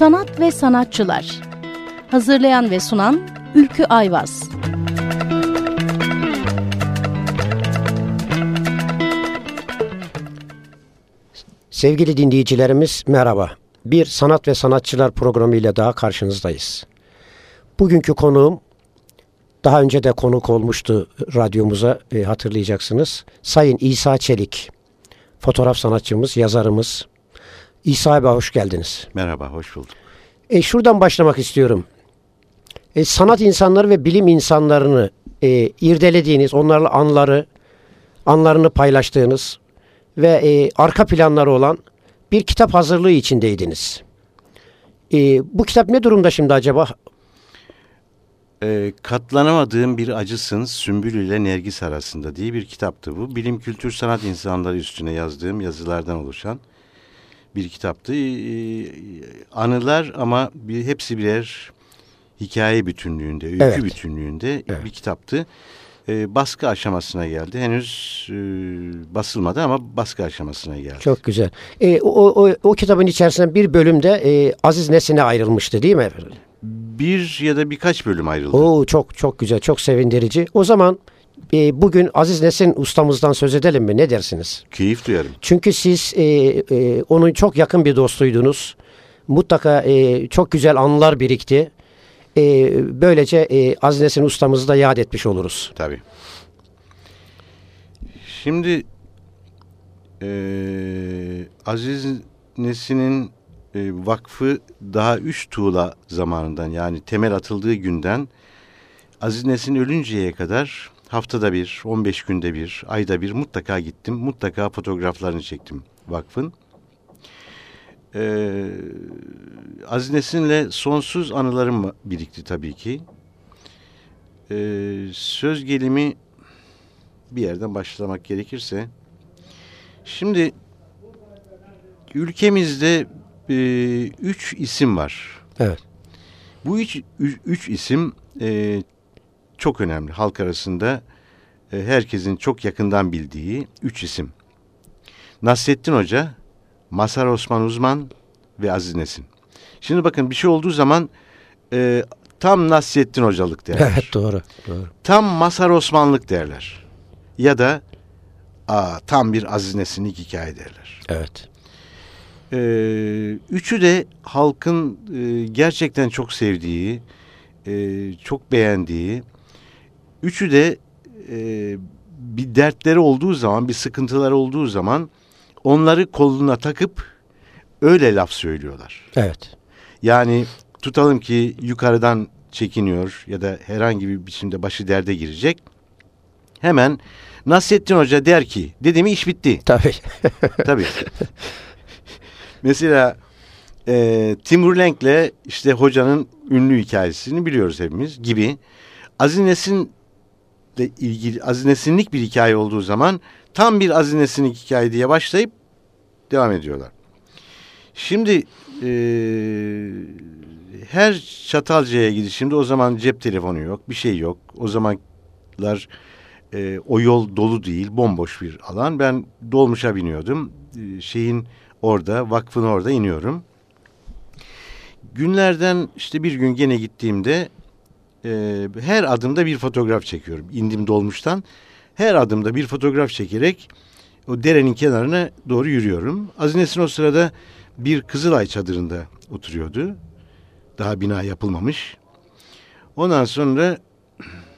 Sanat ve Sanatçılar Hazırlayan ve sunan Ülkü Ayvaz Sevgili dinleyicilerimiz merhaba. Bir Sanat ve Sanatçılar programı ile daha karşınızdayız. Bugünkü konuğum daha önce de konuk olmuştu radyomuza e, hatırlayacaksınız. Sayın İsa Çelik. Fotoğraf sanatçımız, yazarımız. İsa abi hoş geldiniz. Merhaba, hoş bulduk. E, şuradan başlamak istiyorum. E, sanat insanları ve bilim insanlarını e, irdelediğiniz, onlarla anları, anlarını paylaştığınız ve e, arka planları olan bir kitap hazırlığı içindeydiniz. E, bu kitap ne durumda şimdi acaba? E, katlanamadığım bir acısın Sümbül ile Nergis arasında diye bir kitaptı bu. Bilim, kültür, sanat insanları üstüne yazdığım yazılardan oluşan bir kitaptı. E, anılar ama bir, hepsi birer hikaye bütünlüğünde, öykü evet. bütünlüğünde evet. bir kitaptı. E, baskı aşamasına geldi. Henüz e, basılmadı ama baskı aşamasına geldi. Çok güzel. E, o, o, o kitabın içerisinde bir bölümde e, Aziz Nesin'e ayrılmıştı değil mi efendim? Bir ya da birkaç bölüm ayrıldı. Oo, çok çok güzel, çok sevindirici. O zaman e, bugün Aziz Nesin ustamızdan söz edelim mi? Ne dersiniz? Keyif duyarım. Çünkü siz e, e, onun çok yakın bir dostuydunuz. Mutlaka e, çok güzel anılar birikti. E, böylece e, Aziz Nesin ustamızı da yad etmiş oluruz. Tabii. Şimdi e, Aziz Nesin'in e, vakfı daha üç tuğla zamanından yani temel atıldığı günden Aziz Nesin ölünceye kadar haftada bir, 15 günde bir, ayda bir mutlaka gittim. Mutlaka fotoğraflarını çektim vakfın. Ee, Aziz Nesin'le sonsuz anılarım birikti tabii ki. Ee, söz gelimi bir yerden başlamak gerekirse. Şimdi ülkemizde e, üç isim var. Evet. Bu üç, üç, üç isim e, çok önemli. Halk arasında e, herkesin çok yakından bildiği üç isim. Nasrettin Hoca, Masar Osman Uzman ve Aziz Nesin. Şimdi bakın bir şey olduğu zaman e, tam Nasrettin Hocalık derler. Evet doğru. doğru. Tam Masar Osmanlık derler. Ya da aa, tam bir Aziz Nesinlik hikaye derler. Evet. Ee, üçü de halkın e, gerçekten çok sevdiği, e, çok beğendiği, üçü de e, bir dertleri olduğu zaman, bir sıkıntıları olduğu zaman onları koluna takıp öyle laf söylüyorlar. Evet. Yani tutalım ki yukarıdan çekiniyor ya da herhangi bir biçimde başı derde girecek. Hemen Nasrettin Hoca der ki, dedi mi iş bitti. Tabii. Tabii. Mesela e, Timur Lenk'le işte hocanın ünlü hikayesini biliyoruz hepimiz gibi. Aziz Nesin'le ilgili Aziz Nesinlik bir hikaye olduğu zaman tam bir Aziz Nesinlik hikaye diye başlayıp devam ediyorlar. Şimdi e, her Çatalca'ya gidişimde o zaman cep telefonu yok, bir şey yok. O zamanlar e, o yol dolu değil, bomboş bir alan. Ben dolmuşa biniyordum. E, şeyin orada, vakfın orada iniyorum. Günlerden işte bir gün gene gittiğimde e, her adımda bir fotoğraf çekiyorum. İndim dolmuştan. Her adımda bir fotoğraf çekerek o derenin kenarına doğru yürüyorum. Azinesin o sırada bir Kızılay çadırında oturuyordu. Daha bina yapılmamış. Ondan sonra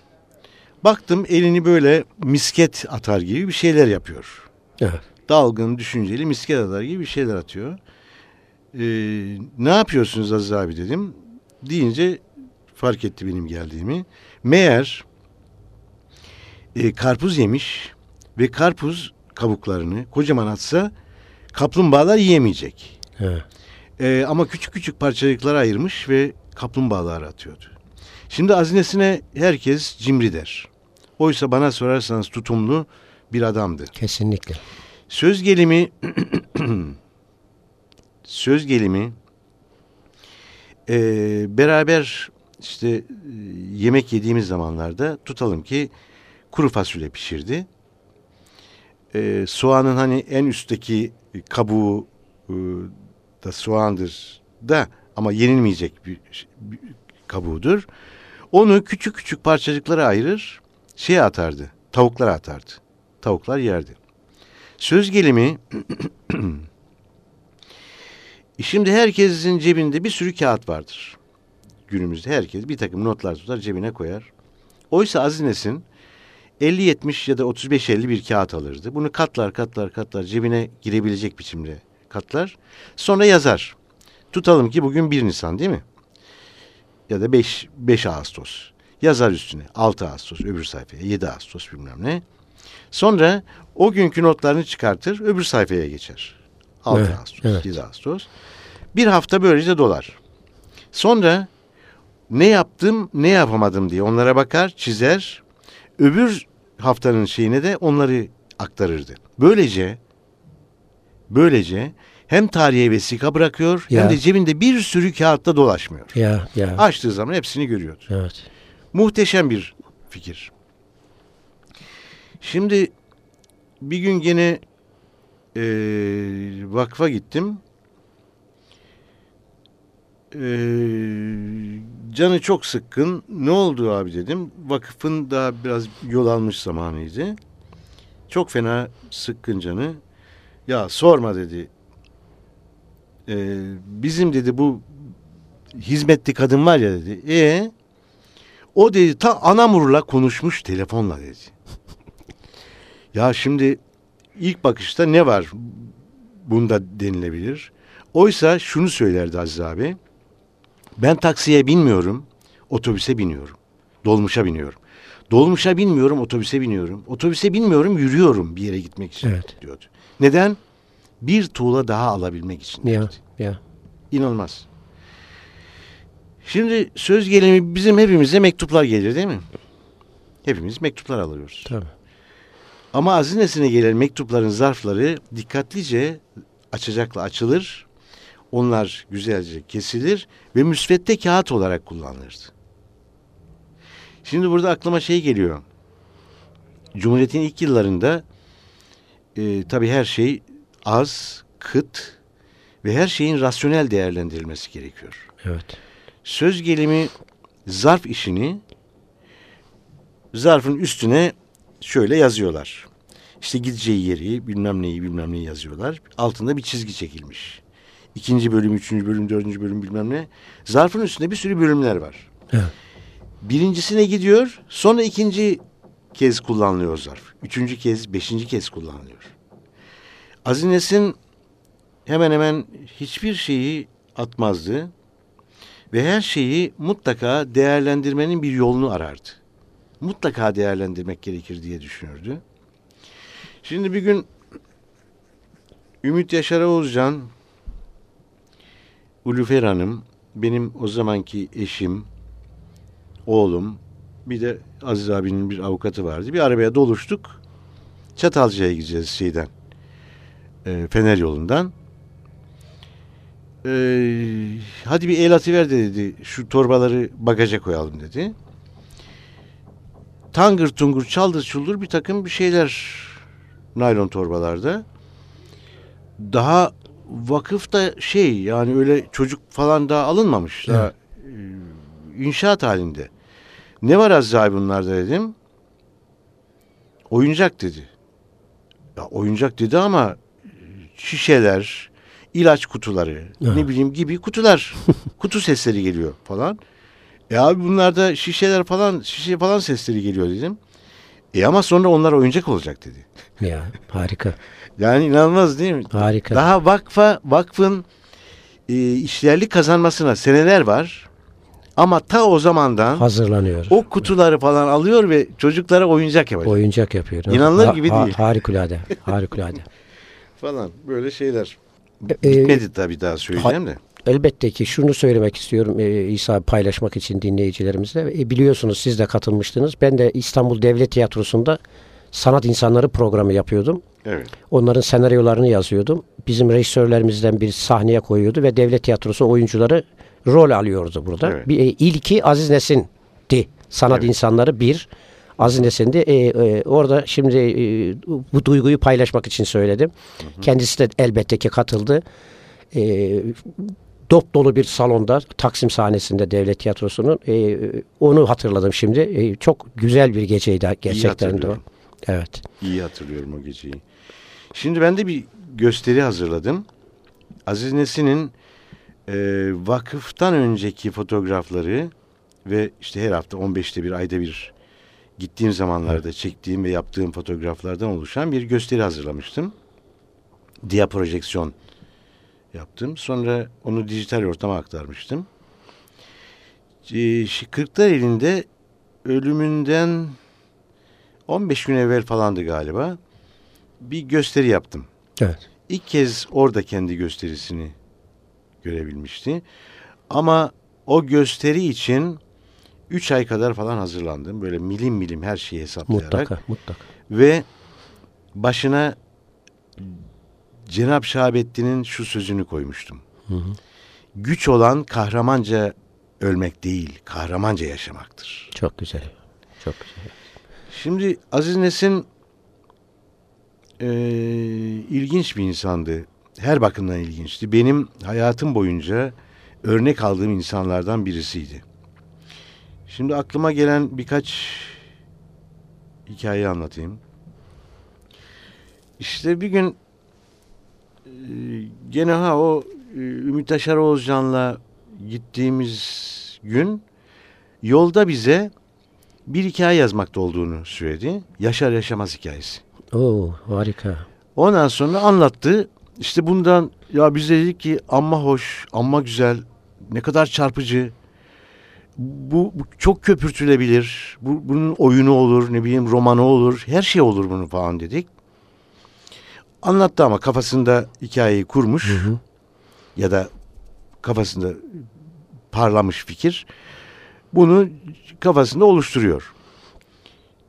baktım elini böyle misket atar gibi bir şeyler yapıyor. Evet. Dalgın, düşünceli misket atar gibi bir şeyler atıyor. Ee, ne yapıyorsunuz Aziz abi dedim. Deyince fark etti benim geldiğimi. Meğer e, karpuz yemiş ve karpuz kabuklarını kocaman atsa kaplumbağalar yiyemeyecek. Evet. Ee, ama küçük küçük parçacıklara ayırmış ve kaplumbağalar atıyordu. Şimdi azinesine herkes cimri der. Oysa bana sorarsanız tutumlu bir adamdı. Kesinlikle. Söz gelimi söz gelimi e, beraber işte e, yemek yediğimiz zamanlarda tutalım ki kuru fasulye pişirdi. E, soğanın hani en üstteki kabuğu e, da soğandır da ama yenilmeyecek bir, bir kabuğudur. Onu küçük küçük parçacıklara ayırır, şeye atardı, tavuklara atardı. Tavuklar yerdi. Söz gelimi şimdi herkesin cebinde bir sürü kağıt vardır. Günümüzde herkes bir takım notlar tutar cebine koyar. Oysa Aziz Nesin 50-70 ya da 35-50 bir kağıt alırdı. Bunu katlar katlar katlar cebine girebilecek biçimde katlar. Sonra yazar. Tutalım ki bugün 1 Nisan değil mi? Ya da 5, 5 Ağustos. Yazar üstüne 6 Ağustos öbür sayfaya 7 Ağustos bilmem ne. Sonra o günkü notlarını çıkartır öbür sayfaya geçer. 6 Evet, Ağustos, evet. 7 Ağustos. Bir hafta böylece dolar. Sonra ne yaptım ne yapamadım diye onlara bakar çizer. Öbür haftanın şeyine de onları aktarırdı. Böylece böylece hem tarihe vesika bırakıyor Ya. hem de cebinde bir sürü kağıtta dolaşmıyor. Ya ya. Açtığı zaman hepsini görüyordu. Evet. Muhteşem bir fikir. Şimdi bir gün gene eee vakfa gittim. Eee, canı çok sıkkın. Ne oldu abi dedim. Vakıfın daha biraz yol almış zamanıydı. Çok fena sıkkın canı. Ya sorma dedi. Eee, bizim dedi bu hizmetli kadın var ya dedi. E o dedi ta Anamur'la konuşmuş telefonla dedi. ya şimdi ilk bakışta ne var bunda denilebilir. Oysa şunu söylerdi Aziz abi. Ben taksiye binmiyorum, otobüse biniyorum. Dolmuşa biniyorum. Dolmuşa binmiyorum, otobüse biniyorum. Otobüse binmiyorum, yürüyorum bir yere gitmek için Evet. diyordu. Neden? Bir tuğla daha alabilmek için. Ya ya. İnanılmaz. Şimdi söz gelimi bizim hepimize mektuplar gelir değil mi? Hepimiz mektuplar alıyoruz. Tabii. Ama hazinesine gelen mektupların zarfları dikkatlice açacakla açılır. Onlar güzelce kesilir ve müsvedde kağıt olarak kullanılırdı. Şimdi burada aklıma şey geliyor. Cumhuriyet'in ilk yıllarında e, tabii her şey az, kıt ve her şeyin rasyonel değerlendirilmesi gerekiyor. Evet. Söz gelimi zarf işini zarfın üstüne şöyle yazıyorlar. İşte gideceği yeri bilmem neyi bilmem neyi yazıyorlar. Altında bir çizgi çekilmiş. İkinci bölüm, üçüncü bölüm, dördüncü bölüm bilmem ne. Zarfın üstünde bir sürü bölümler var. Evet. Birincisine gidiyor sonra ikinci kez kullanılıyor zarf. Üçüncü kez, beşinci kez kullanılıyor. Azines'in hemen hemen hiçbir şeyi atmazdı ve her şeyi mutlaka değerlendirmenin bir yolunu arardı. Mutlaka değerlendirmek gerekir diye düşünürdü. Şimdi bir gün Ümit Yaşar Oğuzcan, Ulufer Hanım, benim o zamanki eşim, oğlum, bir de Aziz abinin bir avukatı vardı. Bir arabaya doluştuk. Çatalca'ya gideceğiz şeyden. e, Fener yolundan. Ee, hadi bir el atıver de dedi. Şu torbaları bagaja koyalım dedi. Tangır tungur çaldır çuldur bir takım bir şeyler naylon torbalarda. Daha vakıfta şey yani öyle çocuk falan daha alınmamış. Daha e, inşaat halinde. Ne var Aziz abi bunlarda dedim. Oyuncak dedi. Ya oyuncak dedi ama e, şişeler, ilaç kutuları, Ha. ne bileyim gibi kutular. kutu sesleri geliyor falan. E abi bunlarda şişeler falan, şişe falan sesleri geliyor dedim. E ama sonra onlar oyuncak olacak dedi. Ya harika. Yani inanılmaz değil mi? Harika. Daha vakfa, vakfın e, işlerlik kazanmasına seneler var. Ama ta o zamandan Hazırlanıyor. o kutuları falan alıyor ve çocuklara oyuncak yapacak Oyuncak yapıyor. İnanılır gibi değil. Harikulade. Harikulade. falan. Böyle şeyler. Ee, Bitmedi tabii daha söyleyeceğim de. Elbette ki şunu söylemek istiyorum e, İsa paylaşmak için dinleyicilerimizle. E, biliyorsunuz siz de katılmıştınız. Ben de İstanbul Devlet Tiyatrosu'nda sanat insanları programı yapıyordum. Evet. Onların senaryolarını yazıyordum. Bizim rejisörlerimizden bir sahneye koyuyordu ve devlet tiyatrosu oyuncuları rol alıyordu burada. Evet. Bir, e, ilki Aziz Nesin'di. Sanat Evet. insanları bir. Aziz Nesin'di. E, e, orada şimdi e, bu duyguyu paylaşmak için söyledim. Kendisi de elbette ki katıldı. E, dop dolu bir salonda Taksim sahnesinde devlet tiyatrosunun e, onu hatırladım şimdi. E, çok güzel bir geceydi gerçekten de. Evet. İyi hatırlıyorum o geceyi. Şimdi ben de bir gösteri hazırladım. Aziz Nesin'in e, vakıftan önceki fotoğrafları ve işte her hafta 15'te bir ayda bir gittiğim zamanlarda çektiğim ve yaptığım fotoğraflardan oluşan bir gösteri hazırlamıştım. Dia projeksiyon yaptım. Sonra onu dijital ortama aktarmıştım. E, Kırklareli'nde ölümünden 15 gün evvel falandı galiba. Bir gösteri yaptım. Evet. İlk kez orada kendi gösterisini görebilmişti. Ama o gösteri için 3 ay kadar falan hazırlandım. Böyle milim milim her şeyi hesaplayarak. Mutlaka, mutlaka. Ve başına Cenab Şahabettin'in şu sözünü koymuştum. Hı hı. Güç olan kahramanca ölmek değil, kahramanca yaşamaktır. Çok güzel. Çok güzel. Şimdi Aziz Nesin e, ilginç bir insandı. Her bakımdan ilginçti. Benim hayatım boyunca örnek aldığım insanlardan birisiydi. Şimdi aklıma gelen birkaç hikaye anlatayım. İşte bir gün e, gene ha o e, Ümit Yaşar Oğuzcan'la gittiğimiz gün yolda bize bir hikaye yazmakta olduğunu söyledi. Yaşar Yaşamaz hikayesi. Oo harika. Ondan sonra anlattı. İşte bundan ya biz dedik ki amma hoş, amma güzel, ne kadar çarpıcı. Bu, bu çok köpürtülebilir. Bu, bunun oyunu olur, ne bileyim romanı olur, her şey olur bunu falan dedik. Anlattı ama kafasında hikayeyi kurmuş Hı hı. ya da kafasında parlamış fikir. Bunu kafasında oluşturuyor.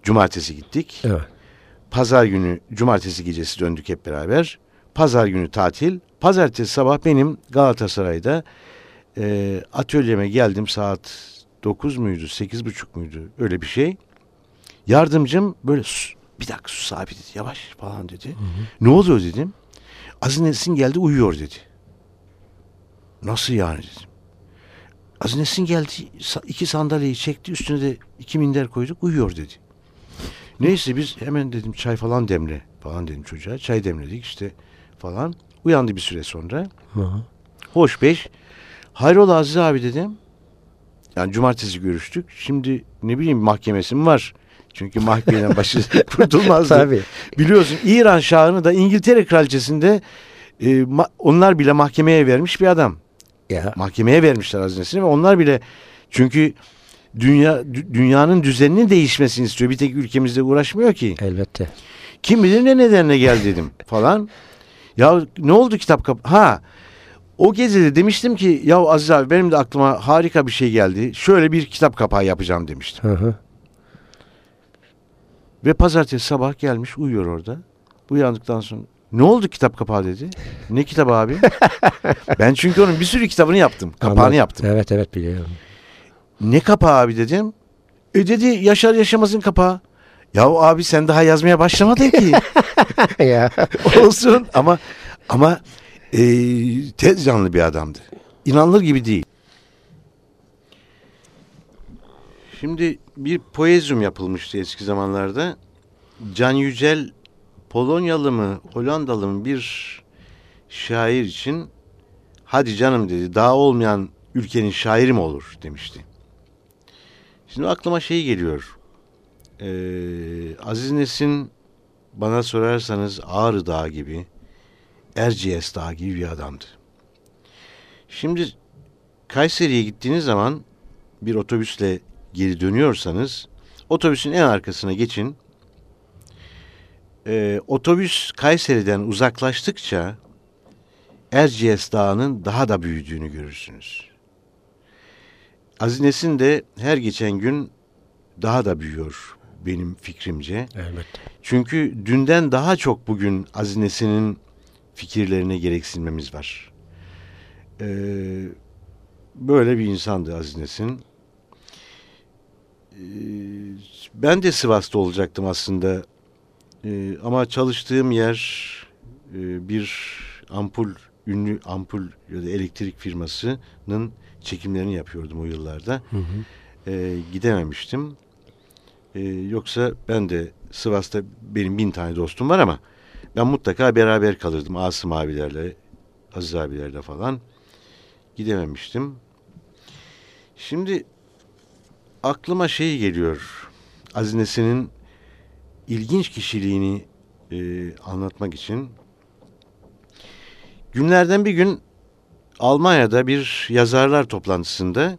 Cumartesi gittik. Evet. Pazar günü, cumartesi gecesi döndük hep beraber. Pazar günü tatil. Pazartesi sabah benim Galatasaray'da e, atölyeme geldim saat 9 muydu, 8.30 muydu öyle bir şey. Yardımcım böyle sus, bir dakika sus abi dedi yavaş falan dedi. Ne oluyor dedim. Aziz Nesin geldi uyuyor dedi. Nasıl yani dedim. Aziz Nesin geldi iki sandalyeyi çekti üstüne de iki minder koyduk uyuyor dedi. Neyse biz hemen dedim çay falan demle falan dedim çocuğa. Çay demledik işte falan. Uyandı bir süre sonra. Hı hı. Hoş beş. Hayrola Aziz abi dedim. Yani cumartesi görüştük. Şimdi ne bileyim mahkemesim var. Çünkü mahkemeden başı kurtulmazdı. Tabii. Biliyorsun İran Şahı'nı da İngiltere Kraliçesi'nde e, onlar bile mahkemeye vermiş bir adam. Ya. Mahkemeye vermişler hazinesini ve onlar bile çünkü dünya dü- dünyanın düzeninin değişmesini istiyor. Bir tek ülkemizde uğraşmıyor ki. Elbette. Kim bilir ne nedenle gel dedim falan. Ya ne oldu kitap kap? Ha o gecede demiştim ki ya Aziz abi benim de aklıma harika bir şey geldi. Şöyle bir kitap kapağı yapacağım demiştim. Hı hı. Ve pazartesi sabah gelmiş uyuyor orada. Uyandıktan sonra ne oldu kitap kapağı dedi. Ne kitap abi? ben çünkü onun bir sürü kitabını yaptım. Kapağını Anladım. yaptım. Evet evet biliyorum. Ne kapağı abi dedim. E dedi Yaşar Yaşamaz'ın kapağı. Ya abi sen daha yazmaya başlamadın ki. ya. Olsun ama ama e, tez canlı bir adamdı. İnanılır gibi değil. Şimdi bir poezyum yapılmıştı eski zamanlarda. Can Yücel Polonyalı mı Hollandalı mı bir şair için hadi canım dedi daha olmayan ülkenin şairi mi olur demişti. Şimdi aklıma şey geliyor. Ee, Aziz Nesin bana sorarsanız Ağrı Dağı gibi, Erciyes Dağı gibi bir adamdı. Şimdi Kayseri'ye gittiğiniz zaman bir otobüsle geri dönüyorsanız otobüsün en arkasına geçin. Ee, otobüs Kayseri'den uzaklaştıkça Erciyes Dağı'nın daha da büyüdüğünü görürsünüz. Aziz Nesin de her geçen gün daha da büyüyor benim fikrimce. Elbette. Çünkü dünden daha çok bugün Aziz Nesin'in fikirlerine gereksinmemiz var. Ee, böyle bir insandı Aziz Nesin. Ee, ben de Sivas'ta olacaktım aslında. Ee, ama çalıştığım yer e, bir ampul ünlü ampul ya da elektrik firmasının çekimlerini yapıyordum o yıllarda. Hı hı. E, gidememiştim. E, yoksa ben de Sivas'ta benim bin tane dostum var ama ben mutlaka beraber kalırdım Asım abilerle, Aziz abilerle falan. Gidememiştim. Şimdi aklıma şey geliyor. Azinesinin ilginç kişiliğini e, anlatmak için. Günlerden bir gün Almanya'da bir yazarlar toplantısında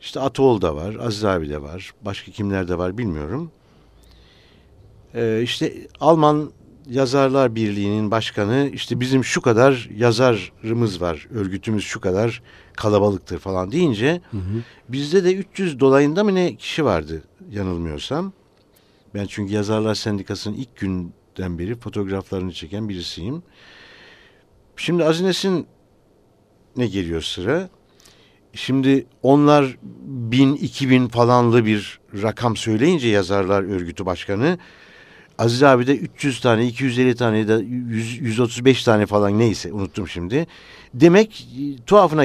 işte Atol da var, Aziz abi de var, başka kimler de var bilmiyorum. Ee, işte Alman Yazarlar Birliği'nin başkanı işte bizim şu kadar yazarımız var, örgütümüz şu kadar kalabalıktır falan deyince hı hı. bizde de 300 dolayında mı ne kişi vardı yanılmıyorsam. Ben çünkü Yazarlar Sendikası'nın ilk günden beri fotoğraflarını çeken birisiyim. Şimdi Azines'in ne geliyor sıra? Şimdi onlar bin, iki bin falanlı bir rakam söyleyince yazarlar örgütü başkanı Aziz abi de 300 tane, 250 tane ya da 100, 135 tane falan neyse unuttum şimdi. Demek tuhafına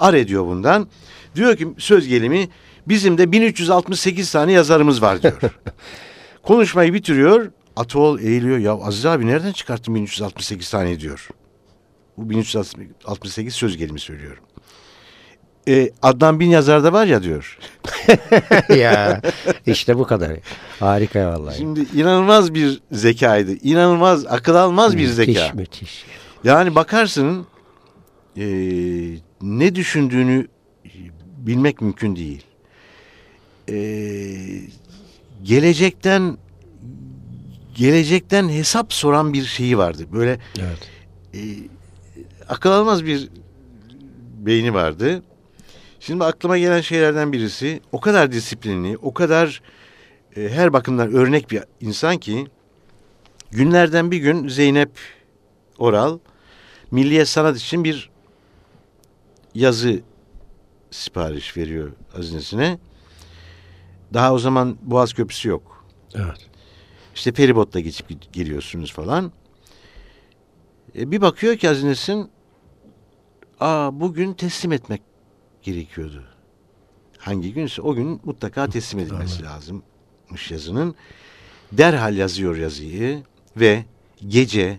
ar ediyor bundan. Diyor ki söz gelimi bizim de 1368 tane yazarımız var diyor. Konuşmayı bitiriyor. Atol eğiliyor. Ya Aziz abi nereden çıkarttın 1368 tane diyor. Bu 1368 söz gelimi söylüyorum. E, Adnan Bin yazar da var ya diyor. ya işte bu kadar. Harika vallahi. Şimdi inanılmaz bir zekaydı. İnanılmaz akıl almaz bir müthiş, zeka. Müthiş. Yani bakarsın e, ne düşündüğünü bilmek mümkün değil. E, gelecekten gelecekten hesap soran bir şeyi vardı. Böyle evet. e, akıl almaz bir beyni vardı. Şimdi aklıma gelen şeylerden birisi o kadar disiplinli, o kadar e, her bakımdan örnek bir insan ki günlerden bir gün Zeynep Oral Milliye Sanat için bir yazı sipariş veriyor hazinesine. Daha o zaman Boğaz Köprüsü yok. Evet. İşte feribotla geçip geliyorsunuz falan. E, bir bakıyor ki hazinesin aa bugün teslim etmek gerekiyordu. Hangi günse o gün mutlaka teslim edilmesi lazımmış yazının. Derhal yazıyor yazıyı ve gece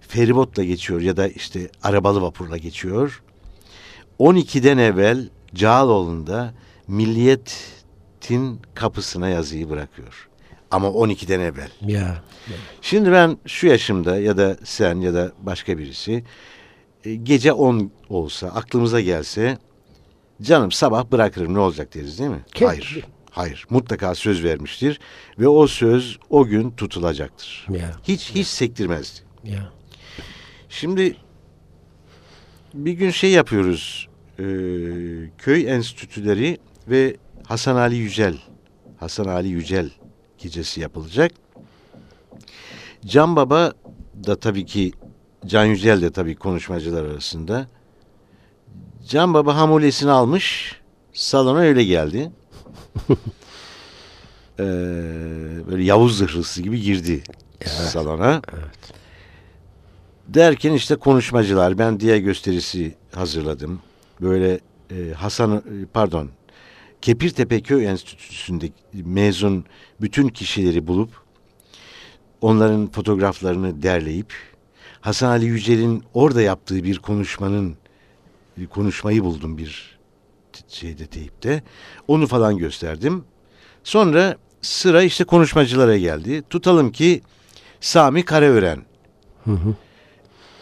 feribotla geçiyor ya da işte arabalı vapurla geçiyor. 12'den evvel Cağaloğlu'nda Milliyet'in kapısına yazıyı bırakıyor. Ama 12'den evvel. Ya. Şimdi ben şu yaşımda ya da sen ya da başka birisi gece 10 olsa aklımıza gelse Canım sabah bırakırım ne olacak deriz değil mi? Kesin. Hayır. Hayır. Mutlaka söz vermiştir ve o söz o gün tutulacaktır. Ya. Hiç hiç sektirmezdi. Ya. Şimdi bir gün şey yapıyoruz. E, köy enstitüleri ve Hasan Ali Yücel Hasan Ali Yücel gecesi yapılacak. Can Baba da tabii ki Can Yücel de tabii konuşmacılar arasında. Can Baba hamulesini almış. Salona öyle geldi. ee, böyle Yavuz zırhlısı gibi girdi evet. salona. Evet. Derken işte konuşmacılar ben diğer gösterisi hazırladım. Böyle e, Hasan pardon Kepirtepe Köy Enstitüsü'nde mezun bütün kişileri bulup onların fotoğraflarını derleyip Hasan Ali Yücel'in orada yaptığı bir konuşmanın konuşmayı buldum bir şeyde teyipte. Onu falan gösterdim. Sonra sıra işte konuşmacılara geldi. Tutalım ki Sami Karaören. Hı hı.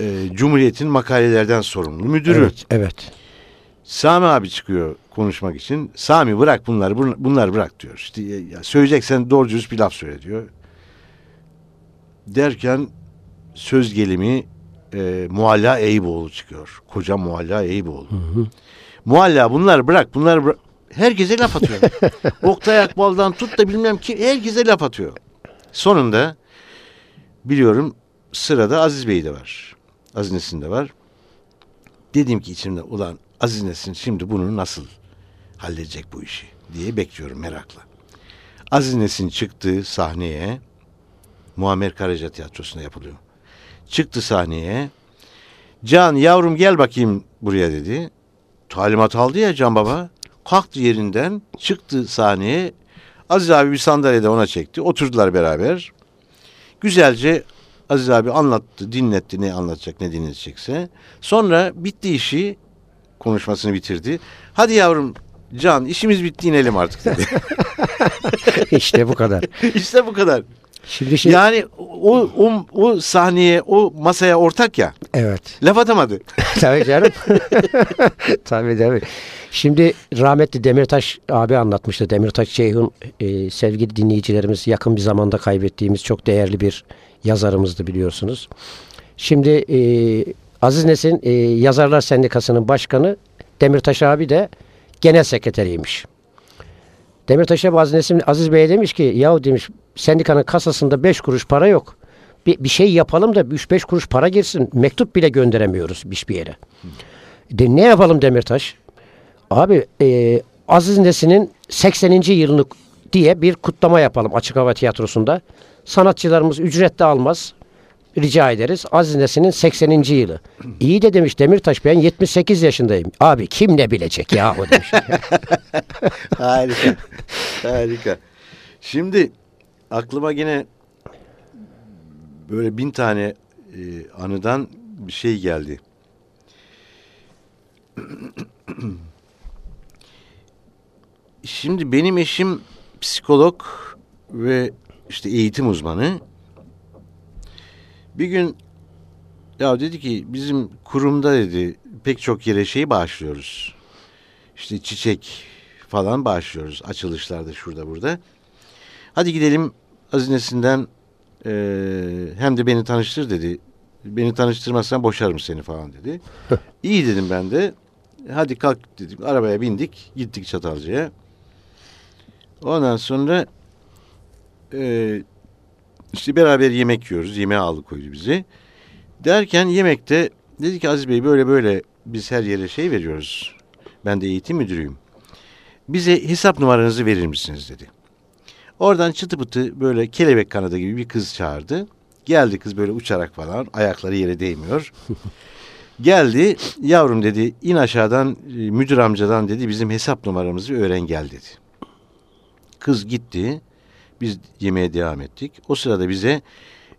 E, Cumhuriyet'in makalelerden sorumlu müdürü. Evet, evet. Sami abi çıkıyor konuşmak için. Sami bırak bunları, bunları bırak diyor. İşte ya, söyleyeceksen doğru düz bir laf söyle diyor. Derken söz gelimi e, Mualla Eyüboğlu çıkıyor. Koca Mualla Eyüboğlu. Hı hı. Mualla bunlar bırak bunlar bırak. Herkese laf atıyor. Oktay Akbal'dan tut da bilmem ki herkese laf atıyor. Sonunda biliyorum sırada Aziz Bey de var. Aziz Nesin de var. Dedim ki içimde ulan Aziz Nesin şimdi bunu nasıl halledecek bu işi diye bekliyorum merakla. Aziz Nesin çıktı sahneye Muammer Karaca Tiyatrosu'nda yapılıyor çıktı sahneye. Can yavrum gel bakayım buraya dedi. Talimat aldı ya Can Baba. Kalktı yerinden çıktı sahneye. Aziz abi bir sandalyede ona çekti. Oturdular beraber. Güzelce Aziz abi anlattı, dinletti ne anlatacak, ne dinletecekse. Sonra bitti işi, konuşmasını bitirdi. Hadi yavrum Can işimiz bitti inelim artık dedi. işte bu kadar. işte bu kadar. Şimdi şey Yani o, o, o sahneye, o masaya ortak ya. evet. Laf atamadı. tabii canım. tabii tabii. Şimdi rahmetli Demirtaş abi anlatmıştı. Demirtaş Ceyhun e, sevgili dinleyicilerimiz yakın bir zamanda kaybettiğimiz çok değerli bir yazarımızdı biliyorsunuz. Şimdi e, Aziz Nesin e, Yazarlar Sendikası'nın başkanı Demirtaş abi de genel sekreteriymiş. Demirtaş'a Aziz, Nesin, Aziz Bey demiş ki yahu demiş sendikanın kasasında 5 kuruş para yok. Bir, bir şey yapalım da 3-5 kuruş para girsin. Mektup bile gönderemiyoruz hiçbir yere. De, ne yapalım Demirtaş? Abi e, Aziz Nesin'in 80. yılını diye bir kutlama yapalım açık hava tiyatrosunda. Sanatçılarımız ücret de almaz. Rica ederiz. Aziz Nesin'in 80. yılı. İyi de demiş Demirtaş ben 78 yaşındayım. Abi kim ne bilecek ya o demiş. Harika. Harika. Şimdi aklıma yine böyle bin tane e, anıdan bir şey geldi. Şimdi benim eşim psikolog ve işte eğitim uzmanı. Bir gün ya dedi ki bizim kurumda dedi pek çok yere şey bağışlıyoruz. İşte çiçek falan bağışlıyoruz açılışlarda şurada burada. Hadi gidelim hazinesinden e, hem de beni tanıştır dedi. Beni tanıştırmazsan boşarım seni falan dedi. İyi dedim ben de. Hadi kalk dedim. Arabaya bindik. Gittik Çatalca'ya. Ondan sonra e, işte beraber yemek yiyoruz. Yemeğe alıkoydu bizi. Derken yemekte dedi ki Aziz Bey böyle böyle biz her yere şey veriyoruz. Ben de eğitim müdürüyüm. Bize hesap numaranızı verir misiniz dedi. Oradan çıtı pıtı böyle kelebek kanadı gibi bir kız çağırdı. Geldi kız böyle uçarak falan ayakları yere değmiyor. Geldi yavrum dedi in aşağıdan e, müdür amcadan dedi bizim hesap numaramızı öğren gel dedi. Kız gitti. Biz yemeğe devam ettik. O sırada bize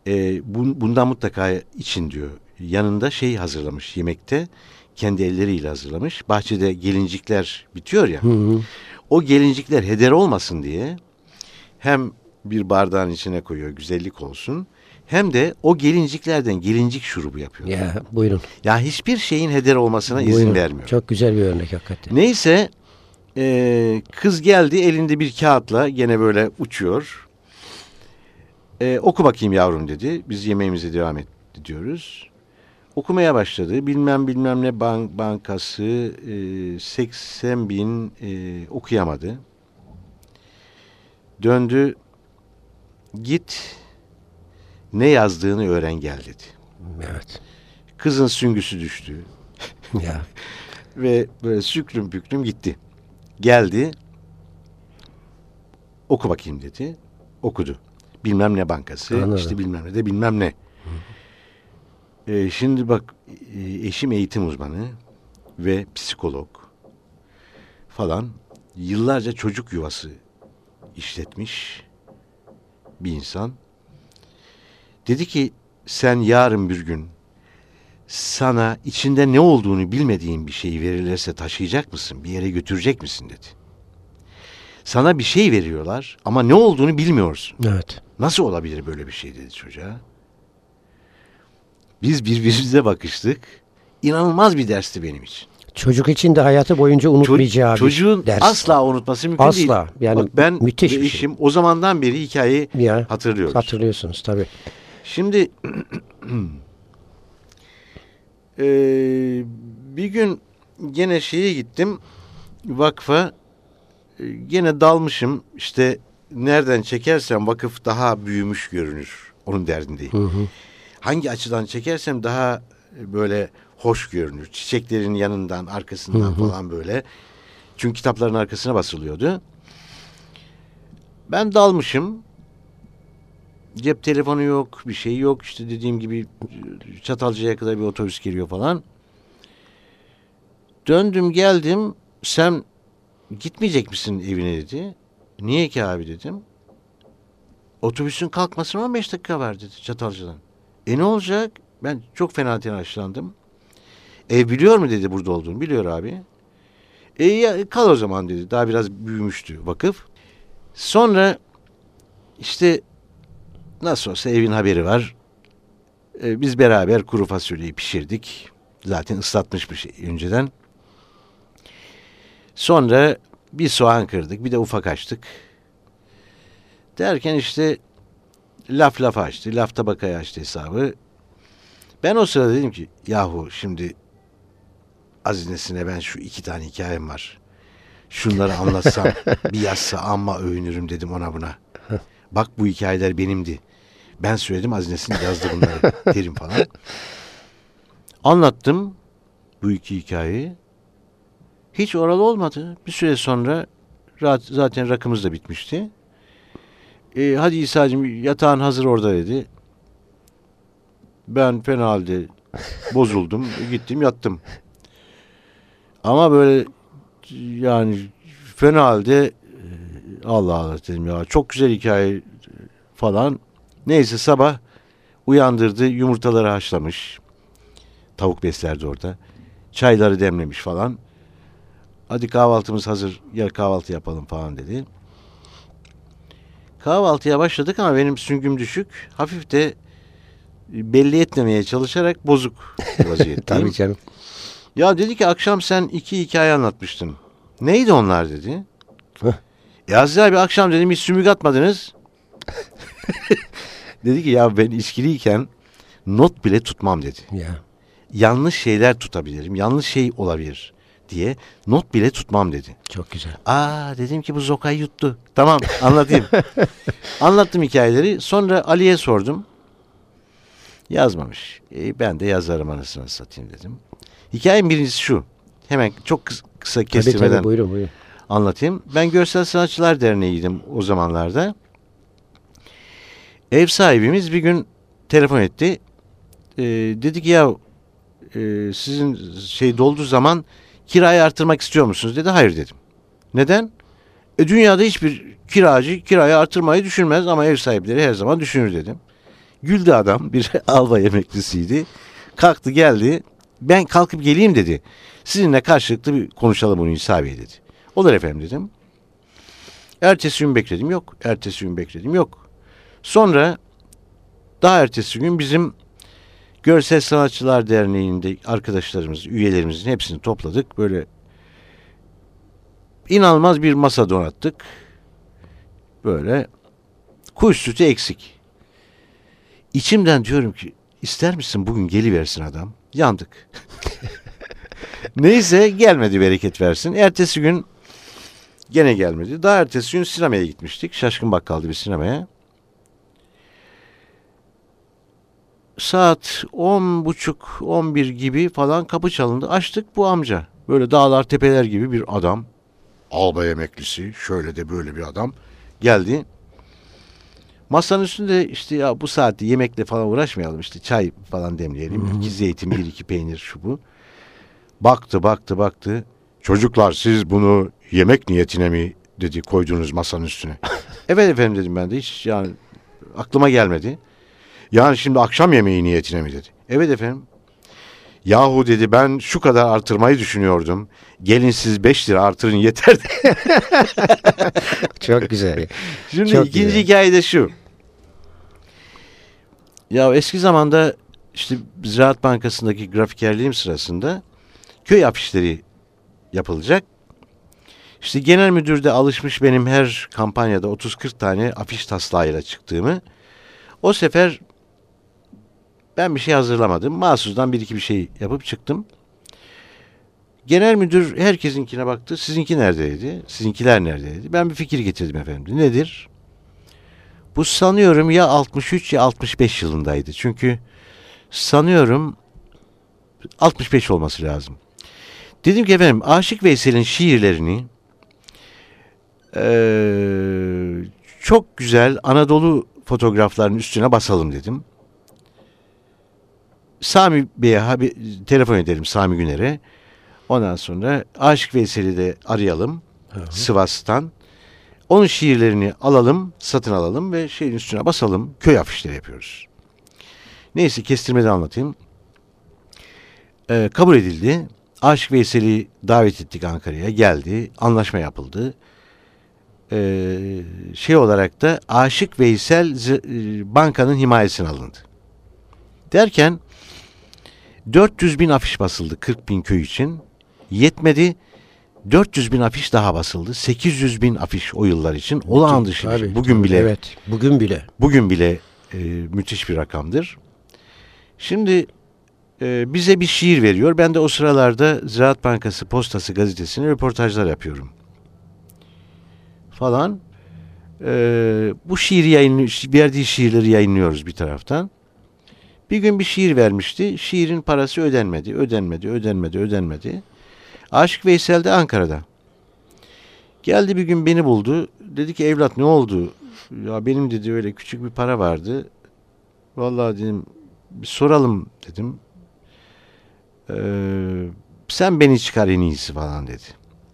e, bundan mutlaka için diyor. Yanında şey hazırlamış yemekte. Kendi elleriyle hazırlamış. Bahçede gelincikler bitiyor ya. Hı hı. O gelincikler heder olmasın diye hem bir bardağın içine koyuyor güzellik olsun. Hem de o gelinciklerden gelincik şurubu yapıyor. Ya buyurun. Ya hiçbir şeyin heder olmasına buyurun. izin vermiyor. Çok güzel bir örnek hakikaten. Neyse e, kız geldi elinde bir kağıtla gene böyle uçuyor. E, oku bakayım yavrum dedi. Biz yemeğimize devam ediyoruz. Okumaya başladı. Bilmem bilmem ne bank, bankası e, 80 bin e, okuyamadı. Döndü. Git ne yazdığını öğren gel dedi. Evet. Kızın süngüsü düştü. ya. Ve böyle süklüm püklüm gitti. Geldi. Oku bakayım dedi. Okudu. Bilmem ne bankası. Anladım. işte bilmem ne de bilmem ne. Ee, şimdi bak e, eşim eğitim uzmanı ve psikolog falan yıllarca çocuk yuvası işletmiş bir insan. Dedi ki sen yarın bir gün sana içinde ne olduğunu bilmediğin bir şey verilirse taşıyacak mısın? Bir yere götürecek misin dedi. Sana bir şey veriyorlar ama ne olduğunu bilmiyorsun. Evet. Nasıl olabilir böyle bir şey dedi çocuğa. Biz birbirimize bakıştık. İnanılmaz bir dersti benim için. Çocuk için de hayatı boyunca unutmayacağı Ço- Çocuğun ders. asla unutması mümkün asla. değil. Asla. Yani Bak ben müthiş bir eşim şey. o zamandan beri hikayeyi ya, hatırlıyoruz. Hatırlıyorsunuz tabii. Şimdi e, bir gün gene şeye gittim vakfa e, gene dalmışım işte nereden çekersem vakıf daha büyümüş görünür. Onun derdindeyim. Hı hı. Hangi açıdan çekersem daha böyle hoş görünür. Çiçeklerin yanından, arkasından hı hı. falan böyle. Çünkü kitapların arkasına basılıyordu. Ben dalmışım. Cep telefonu yok, bir şey yok. İşte dediğim gibi Çatalca'ya kadar bir otobüs geliyor falan. Döndüm geldim. Sen gitmeyecek misin evine dedi. Niye ki abi dedim. Otobüsün kalkmasına 15 dakika var dedi Çatalca'dan. E ne olacak? Ben çok fena telaşlandım. Ev biliyor mu dedi burada olduğunu. Biliyor abi. E ya, kal o zaman dedi. Daha biraz büyümüştü vakıf. Sonra işte nasıl olsa evin haberi var. E, biz beraber kuru fasulyeyi pişirdik. Zaten ıslatmış bir şey önceden. Sonra bir soğan kırdık. Bir de ufak açtık. Derken işte laf laf açtı. Laf tabakaya açtı hesabı. Ben o sırada dedim ki yahu şimdi Azinesine ben şu iki tane hikayem var. Şunları anlatsam bir yazsa amma övünürüm dedim ona buna. Bak bu hikayeler benimdi. Ben söyledim Azinesine yazdı bunları derim falan. Anlattım bu iki hikayeyi. Hiç oralı olmadı. Bir süre sonra zaten rakımız da bitmişti. E, hadi İsa'cığım yatağın hazır orada dedi. Ben fena halde bozuldum. Gittim yattım. Ama böyle yani fena halde Allah Allah dedim ya çok güzel hikaye falan. Neyse sabah uyandırdı yumurtaları haşlamış. Tavuk beslerdi orada. Çayları demlemiş falan. Hadi kahvaltımız hazır gel kahvaltı yapalım falan dedi. Kahvaltıya başladık ama benim süngüm düşük. Hafif de belli etmemeye çalışarak bozuk vaziyetteyim. Tabii canım. Ya dedi ki akşam sen iki hikaye anlatmıştın. Neydi onlar dedi. Ya Aziz abi akşam dedim hiç sümük atmadınız. dedi ki ya ben içkiliyken not bile tutmam dedi. Ya. Yanlış şeyler tutabilirim. Yanlış şey olabilir diye not bile tutmam dedi. Çok güzel. Aa dedim ki bu Zokay yuttu. Tamam anlatayım. Anlattım hikayeleri. Sonra Ali'ye sordum. Yazmamış. E, ben de yazarım anasını satayım dedim. Hikayenin birincisi şu. Hemen çok kısa, kısa kestirmeden tabii, tabii, buyurun, buyurun. Anlatayım. Ben Görsel Sanatçılar Derneği'ydim o zamanlarda. Ev sahibimiz bir gün telefon etti. E, dedi ki ya e, sizin şey dolduğu zaman kirayı artırmak istiyor musunuz dedi. Hayır dedim. Neden? E, dünyada hiçbir kiracı kirayı artırmayı düşünmez ama ev sahipleri her zaman düşünür dedim. Güldü adam bir albay emeklisiydi. Kalktı geldi. Ben kalkıp geleyim dedi. Sizinle karşılıklı bir konuşalım bunu İsa dedi. Olur efendim dedim. Ertesi gün bekledim yok. Ertesi gün bekledim yok. Sonra daha ertesi gün bizim Görsel Sanatçılar Derneği'nde arkadaşlarımız, üyelerimizin hepsini topladık. Böyle inanılmaz bir masa donattık. Böyle kuş sütü eksik. İçimden diyorum ki ister misin bugün geliversin adam? Yandık. Neyse gelmedi bereket versin. Ertesi gün gene gelmedi. Daha ertesi gün sinemaya gitmiştik. Şaşkın Bakkal'da bir sinemaya. saat on buçuk on bir gibi falan kapı çalındı. Açtık bu amca. Böyle dağlar tepeler gibi bir adam. Albay emeklisi şöyle de böyle bir adam geldi. Masanın üstünde işte ya bu saatte yemekle falan uğraşmayalım işte çay falan demleyelim. İki zeytin bir iki peynir şu bu. Baktı baktı baktı. Çocuklar siz bunu yemek niyetine mi dedi koydunuz masanın üstüne. evet efendim dedim ben de hiç yani aklıma gelmedi. Yani şimdi akşam yemeği niyetine mi dedi. Evet efendim. Yahu dedi ben şu kadar artırmayı düşünüyordum. Gelin siz 5 lira artırın yeter. Çok güzel. Şimdi Çok ikinci güzel. hikaye de şu. Ya eski zamanda işte Ziraat Bankası'ndaki grafikerliğim sırasında köy afişleri yapılacak. İşte genel müdür de alışmış benim her kampanyada 30-40 tane afiş taslağıyla çıktığımı. O sefer ben bir şey hazırlamadım. Mahsus'dan bir iki bir şey yapıp çıktım. Genel müdür herkesinkine baktı. Sizinki neredeydi? Sizinkiler neredeydi? Ben bir fikir getirdim efendim. Nedir? Bu sanıyorum ya 63 ya 65 yılındaydı. Çünkü sanıyorum 65 olması lazım. Dedim ki efendim Aşık Veysel'in şiirlerini ee, çok güzel Anadolu fotoğrafların üstüne basalım dedim. Sami Bey'e haber, telefon edelim Sami Güner'e. Ondan sonra Aşık Veysel'i de arayalım. Sivas'tan. Onun şiirlerini alalım, satın alalım ve şeyin üstüne basalım. Köy afişleri yapıyoruz. Neyse kestirmeden anlatayım. Ee, kabul edildi. Aşık Veysel'i davet ettik Ankara'ya. Geldi. Anlaşma yapıldı. Ee, şey olarak da Aşık Veysel e, bankanın himayesine alındı. Derken 400 bin afiş basıldı 40 bin köy için. Yetmedi. 400 bin afiş daha basıldı. 800 bin afiş o yıllar için. Olağan dışı bir şey. Bugün bile Evet, bugün bile. bugün bile e, müthiş bir rakamdır. Şimdi e, bize bir şiir veriyor. Ben de o sıralarda Ziraat Bankası Postası gazetesine röportajlar yapıyorum. Falan. E, bu şiiri yayın, verdiği şiirleri yayınlıyoruz bir taraftan. Bir gün bir şiir vermişti. Şiirin parası ödenmedi, ödenmedi, ödenmedi, ödenmedi. Aşık Veysel de Ankara'da. Geldi bir gün beni buldu. Dedi ki evlat ne oldu? Ya benim dedi öyle küçük bir para vardı. Vallahi dedim bir soralım dedim. Ee, sen beni çıkar en iyisi falan dedi.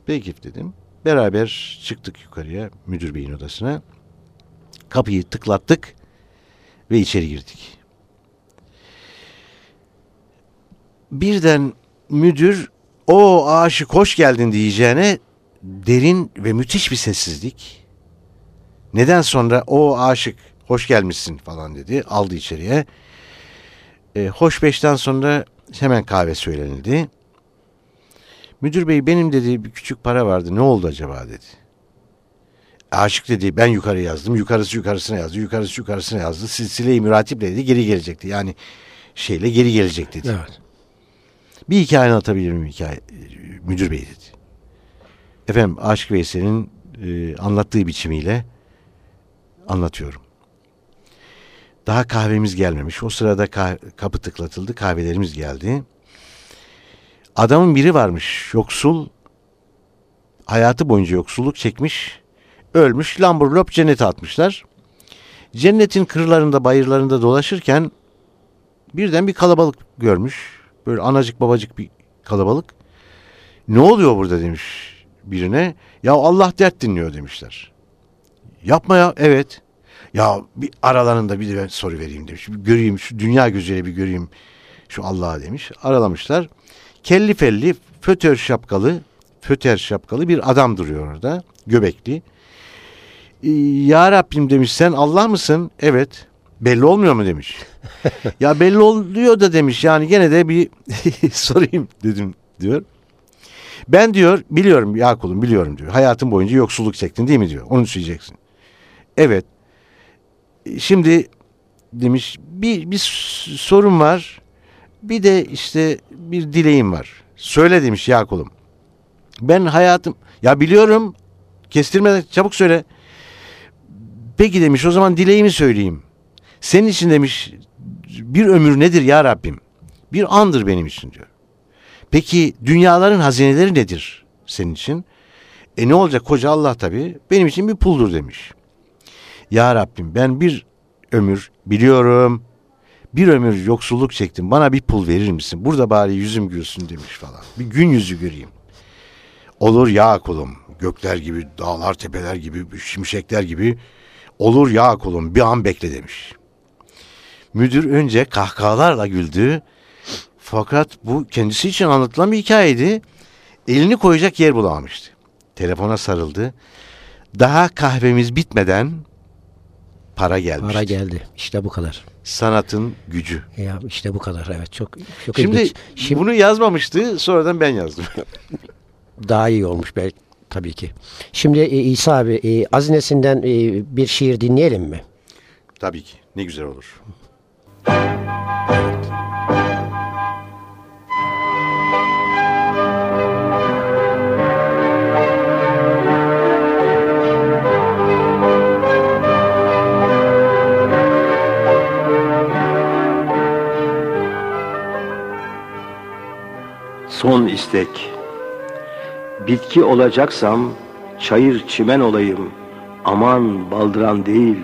Peki dedim. Beraber çıktık yukarıya müdür beyin odasına. Kapıyı tıklattık ve içeri girdik. Birden müdür o aşık hoş geldin diyeceğine derin ve müthiş bir sessizlik. Neden sonra o aşık hoş gelmişsin falan dedi. Aldı içeriye. E, hoş beşten sonra hemen kahve söylenildi. Müdür bey benim dedi bir küçük para vardı ne oldu acaba dedi. Aşık dedi ben yukarı yazdım. Yukarısı yukarısına yazdı. Yukarısı yukarısına yazdı. Silsile-i müratiple dedi geri gelecekti. Yani şeyle geri gelecek dedi. Evet. Bir hikaye anlatabilir miyim hikaye? Müdür bey dedi. Efendim Aşık Veysel'in e, anlattığı biçimiyle anlatıyorum. Daha kahvemiz gelmemiş. O sırada kah- kapı tıklatıldı. Kahvelerimiz geldi. Adamın biri varmış. Yoksul. Hayatı boyunca yoksulluk çekmiş. Ölmüş. Lamburlop cennete atmışlar. Cennetin kırlarında bayırlarında dolaşırken birden bir kalabalık görmüş. Böyle anacık babacık bir kalabalık. Ne oluyor burada demiş birine. Ya Allah dert dinliyor demişler. Yapma ya. Evet. Ya bir aralarında bir de ben soru vereyim demiş. Bir göreyim şu dünya gözüyle bir göreyim şu Allah'ı demiş. Aralamışlar. Kelli felli fötör şapkalı föter şapkalı bir adam duruyor orada. Göbekli. Ee, Ya Rabbim demiş sen Allah mısın? Evet. Belli olmuyor mu demiş. ya belli oluyor da demiş yani gene de bir sorayım dedim diyor. Ben diyor biliyorum ya kulum biliyorum diyor. Hayatın boyunca yoksulluk çektin değil mi diyor. Onu söyleyeceksin. Evet. Şimdi demiş bir, bir sorun var. Bir de işte bir dileğim var. Söyle demiş ya kulum. Ben hayatım ya biliyorum kestirmeden çabuk söyle. Peki demiş o zaman dileğimi söyleyeyim. Senin için demiş bir ömür nedir ya Rabbim? Bir andır benim için diyor. Peki dünyaların hazineleri nedir senin için? E ne olacak koca Allah tabii. Benim için bir puldur demiş. Ya Rabbim ben bir ömür biliyorum. Bir ömür yoksulluk çektim. Bana bir pul verir misin? Burada bari yüzüm gülsün demiş falan. Bir gün yüzü göreyim. Olur ya kulum. Gökler gibi, dağlar, tepeler gibi, şimşekler gibi. Olur ya kulum bir an bekle demiş. Müdür önce kahkahalarla güldü. Fakat bu kendisi için anlatılan bir hikayeydi. Elini koyacak yer bulamamıştı. Telefona sarıldı. Daha kahvemiz bitmeden para gelmişti. Para geldi. İşte bu kadar. Sanatın gücü. Ya işte bu kadar. Evet çok çok Şimdi, ilginç. Şimdi bunu yazmamıştı. Sonradan ben yazdım. daha iyi olmuş belki tabii ki. Şimdi e, İsa abi e, Azines'inden e, bir şiir dinleyelim mi? Tabii ki. Ne güzel olur. Son istek. Bitki olacaksam çayır çimen olayım. Aman baldıran değil.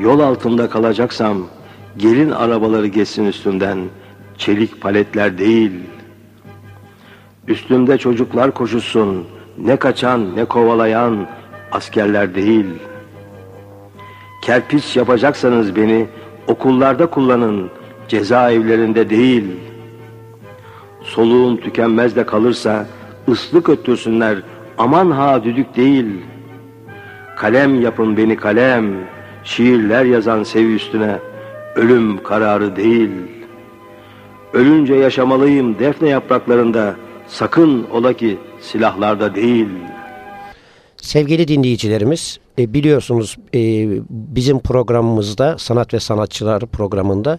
Yol altında kalacaksam gelin arabaları geçsin üstümden. Çelik paletler değil. Üstümde çocuklar koşuşsun. Ne kaçan ne kovalayan askerler değil. Kerpiç yapacaksanız beni okullarda kullanın. Cezaevlerinde değil. Soluğum tükenmez de kalırsa ıslık öttürsünler. Aman ha düdük değil. Kalem yapın beni kalem. Şiirler yazan sevi üstüne. Ölüm kararı değil. Ölünce yaşamalıyım defne yapraklarında. Sakın ola ki silahlarda değil. Sevgili dinleyicilerimiz e, biliyorsunuz e, bizim programımızda sanat ve sanatçılar programında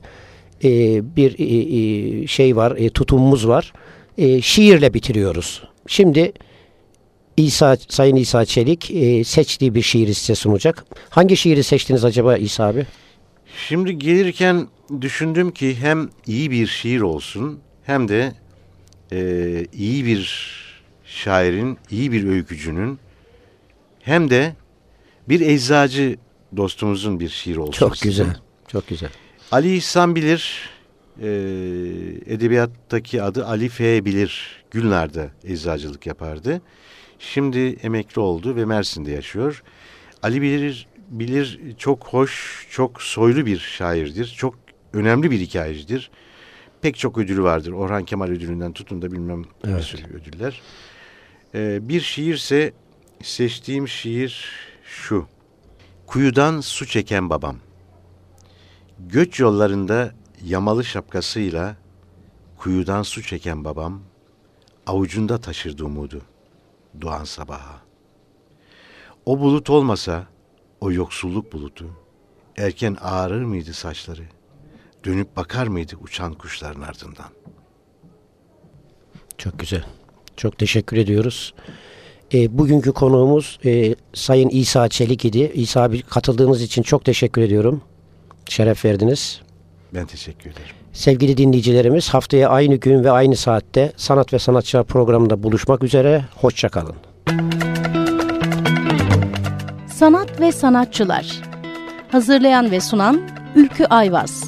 e, bir e, e, şey var e, tutumumuz var. E, şiirle bitiriyoruz. Şimdi İsa Sayın İsa Çelik e, seçtiği bir şiiri size sunacak. Hangi şiiri seçtiniz acaba İsa abi? Şimdi gelirken düşündüm ki hem iyi bir şiir olsun hem de e, iyi bir şairin, iyi bir öykücünün hem de bir eczacı dostumuzun bir şiir olsun. Çok istedim. güzel. Çok güzel. Ali İhsan Bilir, e, edebiyattaki adı Ali F. Bilir. Gülnar'da eczacılık yapardı. Şimdi emekli oldu ve Mersin'de yaşıyor. Ali Bilir, Bilir çok hoş, çok soylu bir şairdir. Çok önemli bir hikayecidir. Pek çok ödülü vardır. Orhan Kemal ödülünden tutun da bilmem Evet. sürü ödüller. E, bir şiirse seçtiğim şiir şu. Kuyudan su çeken babam. Göç yollarında yamalı şapkasıyla kuyudan su çeken babam avucunda taşırdı umudu doğan sabaha. O bulut olmasa o yoksulluk bulutu erken ağarır mıydı saçları? Dönüp bakar mıydı uçan kuşların ardından? Çok güzel. Çok teşekkür ediyoruz. E, bugünkü konuğumuz e, Sayın İsa Çelik idi. İsa abi katıldığınız için çok teşekkür ediyorum. Şeref verdiniz. Ben teşekkür ederim. Sevgili dinleyicilerimiz haftaya aynı gün ve aynı saatte Sanat ve Sanatçılar programında buluşmak üzere. Hoşçakalın. Sanat ve sanatçılar. Hazırlayan ve sunan Ülkü Ayvaz.